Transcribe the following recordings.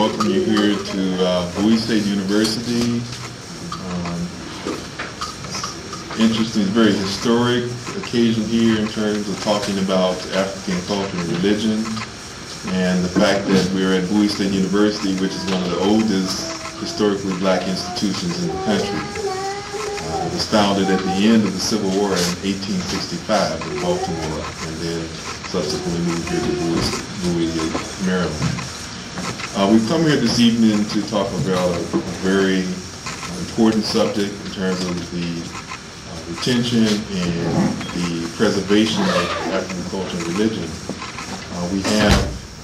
welcome you here to uh, Bowie State University. Um, Interesting, very historic occasion here in terms of talking about African culture and religion. And the fact that we're at Bowie State University, which is one of the oldest historically black institutions in the country. Uh, It was founded at the end of the Civil War in 1865 in Baltimore, and then subsequently moved here to Bowie, Bowie, Maryland. Uh, We've come here this evening to talk about a a very important subject in terms of the uh, retention and the preservation of African culture and religion. Uh, We have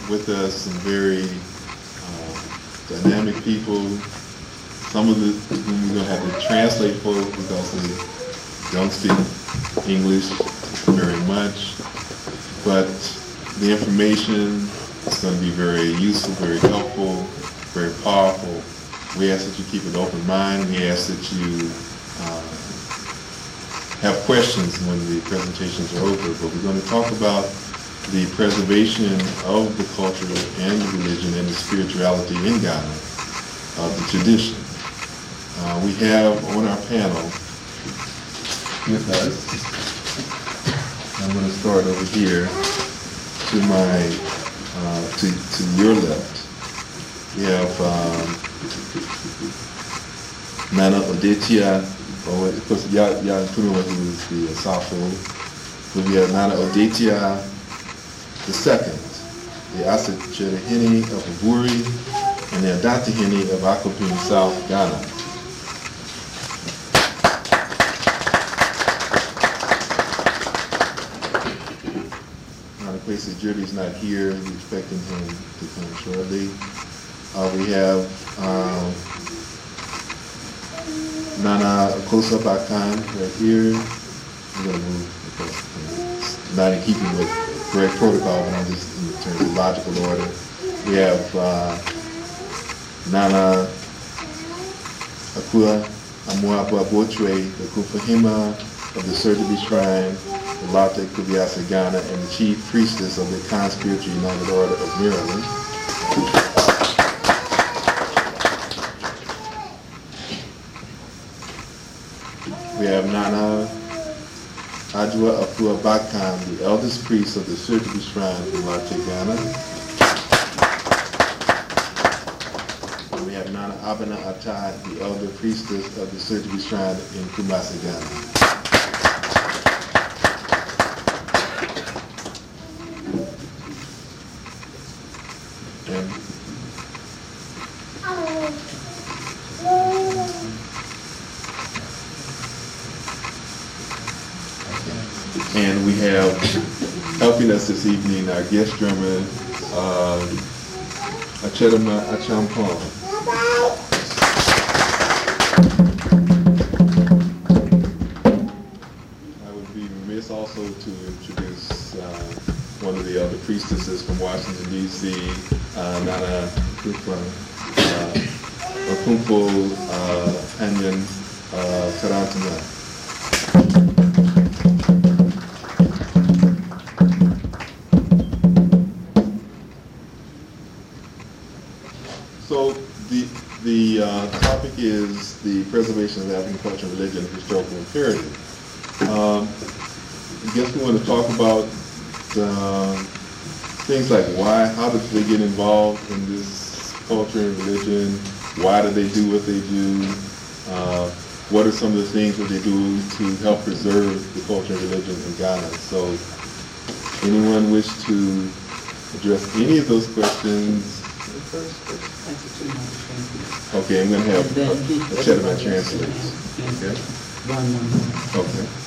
with us some very uh, dynamic people, some of the, whom we're gonna have to translate for because they don't speak English very much. But the information is gonna be very useful, very helpful, very powerful. We ask that you keep an open mind. We ask that you uh, have questions when the presentations are over. But we're gonna talk about the preservation of the culture and the religion and the spirituality in Ghana, uh, the tradition. Uh, we have on our panel with us, I'm going to start over here to my, uh, to, to your left. We have um, Nana Odetia, or of course, y'all including who is the Asafo. So we have Nana Odetia the second, the Asachirihini of Aburi, and the Adatahini of Akuapem, South Ghana. Now, the not here, we're expecting him to come shortly. Uh, we have, um, Nana Kosa Bakan right here. I'm gonna move because not in keeping with correct protocol, but I'm just in terms of logical order. We have, uh, Nana Akua Amuapa Botwe, the Kufahima of the Surgery Shrine, Larteh Kubiasa Ghana, and the chief priestess of the Khan Spiritual United Order of Maryland. We have Nana Ajua Afua Bakan, the eldest priest of the Surgery Shrine in Larteh, Ghana. We have Nana Abana Atai, the elder priestess of the Surgery Shrine in Kumasi, Ghana. And we have helping us this evening our guest drummer, uh, Achedama Achampong. I would be remiss also to introduce uh, one of the other priestesses from Washington DC, uh, Nana Kufa, uh, uh, Anyan uh. So the, the uh, topic is the preservation of African culture and religion, historical imperative. Um, I guess we want to talk about uh, things like why, how did they get involved in this culture and religion? Why do they do what they do? Uh, what are some of the things that they do to help preserve the culture and religion in Ghana? So anyone wish to address any of those questions? Okay, I'm gonna have a, a chat about translates. Okay? One, one, one. Okay.